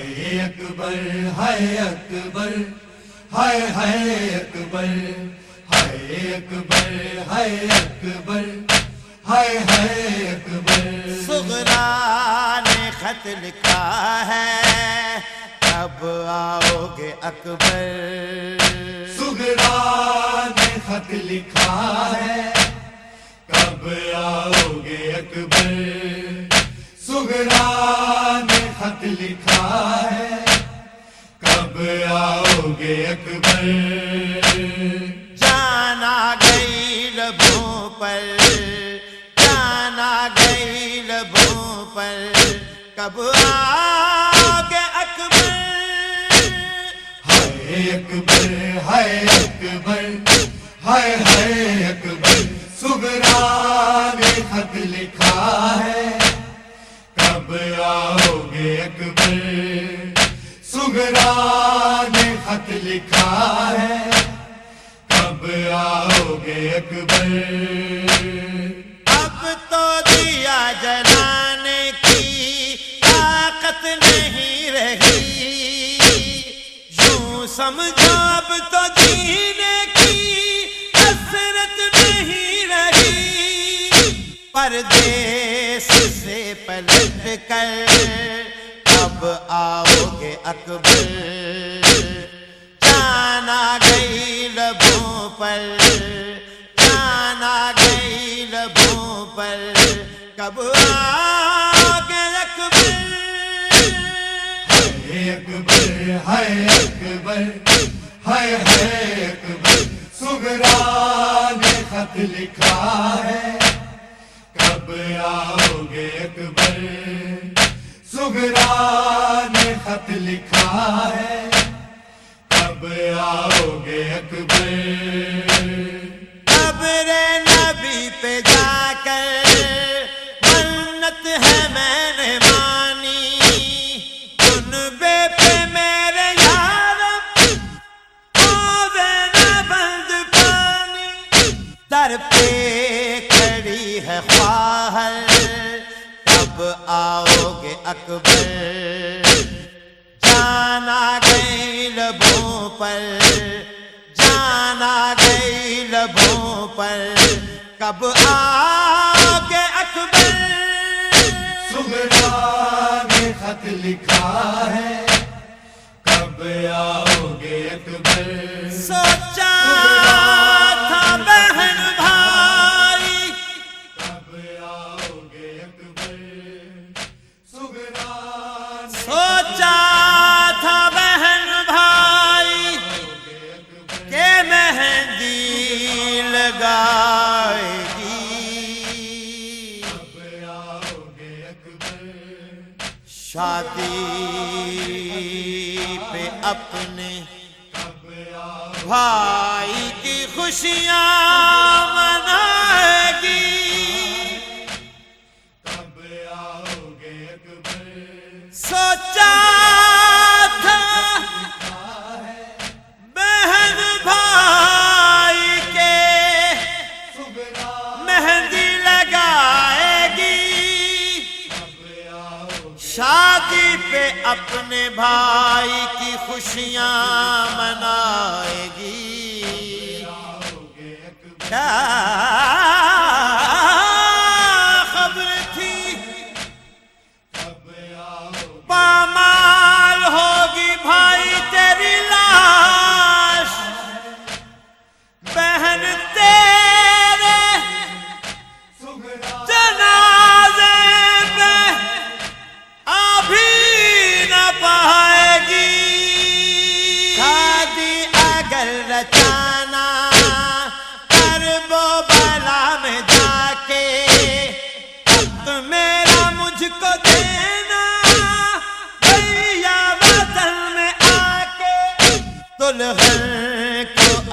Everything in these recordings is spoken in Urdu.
ہائے اکبر ہائے اکبر ہائے ہائے اکبر ہائے اکبر ہائے اکبر ہائے ہائے اکبر۔ سغرا نے خط لکھا ہے کب آؤ گے اکبر؟ سگرا نے خط لکھا ہے کب آؤ گے اکبر؟ خط لکھا ہے، کب آؤ گے اکبر؟ جانا گئی لبوں پر، جانا گئی لبوں پر، کب آؤ گے اکبر؟ ہائے اکبر ہائے اکبر، ہائے ہائے اکبر سگرا نے خط لکھا ہے۔ کب آؤ گے اکبر سگرا نے خط لکھا ہے۔ کب آؤ گے اکبر اب تو دیا جلانے کی طاقت نہیں رہی۔ یوں سمجھو اب تو جینے کی حسرت نہیں رہی۔ پردیس سے پلٹ کر اب آؤ گے اکبر؟ جانا گئی لبوں پر، جانا گئی لبوں پر، کب آگے اکبر؟ اکبر ہائے اکبر ہائے ہائے اکبر سگرا نے خط لکھا ہے۔ کب آؤ گے اکبر۔ سگرا نے خط لکھا ہے۔ کب آؤ گے اکبر۔ قبر نبی پہ جا کر منت ہے میں نے مانی۔ بے پہ میرے یار۔ نہ بند پانی۔ در پہ خواہر کب آؤ گے اکبر۔ جانا گئی لبوں پر جانا گئی لبوں پر۔ کب آگے اکبر؟ سگرا نے خط لکھا ہے کب آؤ گے اکبر؟ سوچا اپنے بھائی کی خوشیاں شادی پہ اپنے بھائی کی خوشیاں منائے گی۔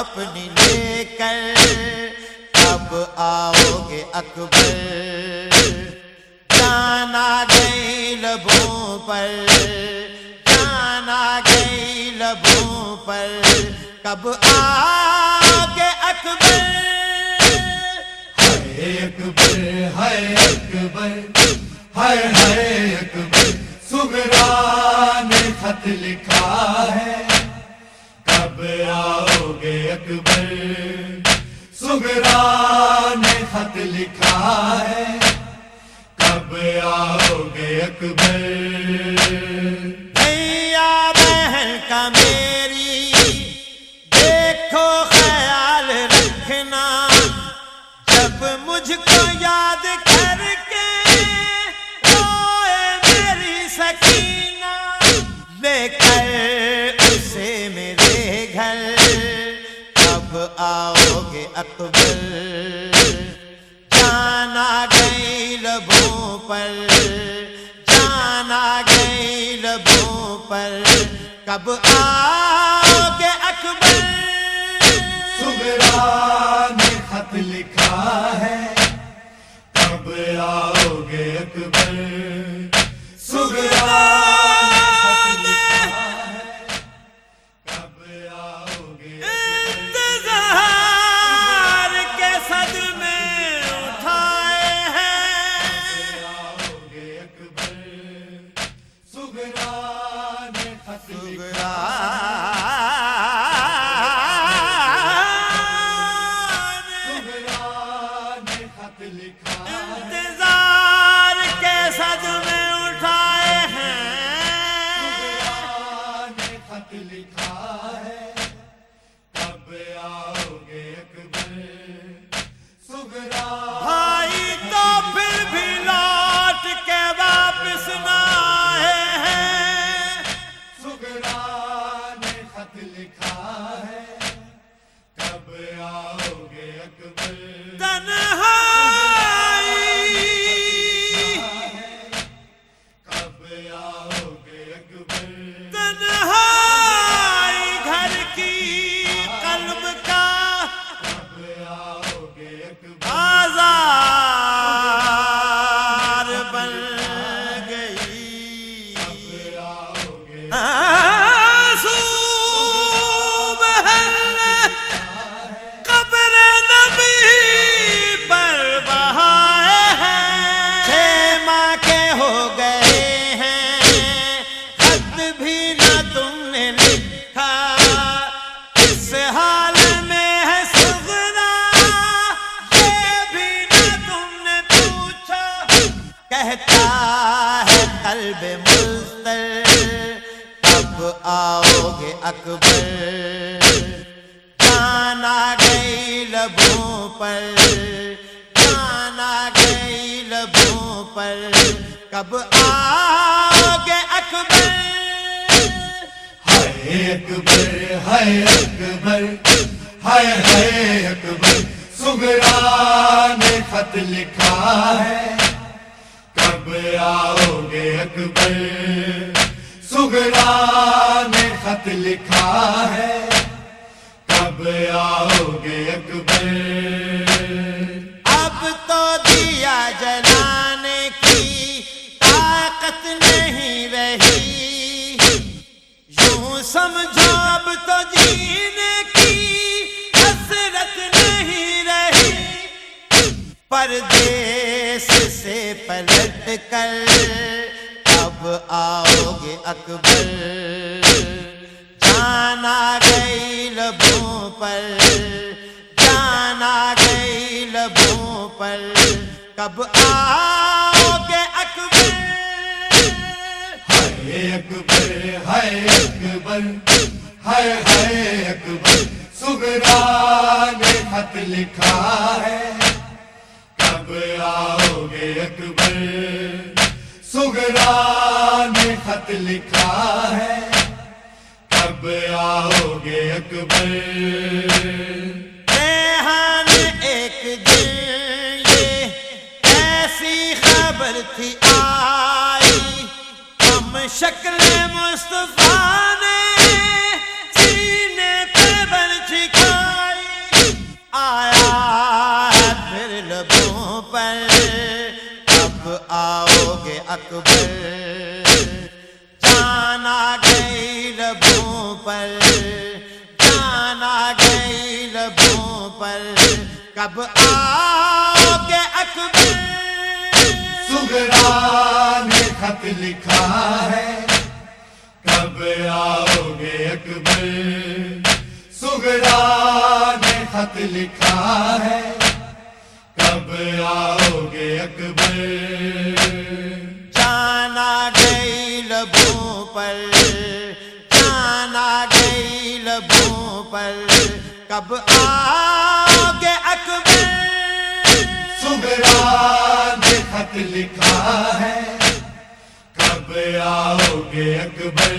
اپنی لے کر اب آؤ گے اکبر جانا گئی لبوں پر جانا گئی لبوں پر، کب آگے اکبر؟ ہائے اکبر ہائے اکبر، ہائے ہائے اکبر سگرا نے خط لکھا ہے، کب آؤ گے اکبر۔ سگرا نے خط لکھا ہے۔ کب آؤ گے اکبر؟ بھیا بہن کا میری، دیکھو خیال رکھنا۔ جب مجھ کو یاد کر پر جانا گئی لبوں پر۔ کب آگے اکبر؟ سگرا نے خط لکھا ہے۔ کب آؤ گے اکبر؟ سگرا انتظار کے صدمے کب آؤ گے اکبر۔ جانا گئی لبوں پر۔ جانا گئی لبوں پر۔ کب آؤ گے اکبر؟ ہائے اکبر ہائے اکبر۔ ہائے ہائے اکبر۔ سگرا نے خط لکھا ہے۔ کب آؤ گے اکبر؟ سگرا نے خط لکھا ہے۔ کب آؤ گے اکبر؟ اب تو دیا جلانے کی طاقت نہیں رہی۔ یوں سمجھو اب تو جینے کی حسرت نہیں رہی۔ پردیس سے پلٹ کر اب آؤ اکبر، جانا گئی لبوں پر، جانا گئی لبوں پر، کب آؤ گے اکبر؟ ہائے اکبر ہائے اکبر، ہائے ہائے اکبر سگرا نے خط لکھا ہے، کب آؤ گے اکبر؟ نے خط لکھا ہے۔ کب آؤ گے اکبر؟ ریحان ایک دن یہ ایسی خبر تھی آئی۔ ہم شکل مصطفیٰ پر کب آؤ گے اکبر؟ سگرا نے خط لکھا ہے کب آؤ گے اکبر؟ سگرا نے خط لکھا ہے کب آؤ گے اکبر؟ جانا گئی لبوں پر جانا گئی لبوں پر کب آؤ نے خط لکھا ہے۔ کب آؤ گے اکبر؟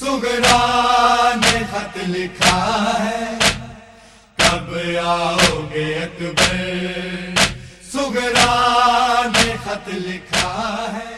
سگرا نے خط لکھا ہے۔ کب آؤ گے اکبر؟ سگرا نے خط لکھا ہے۔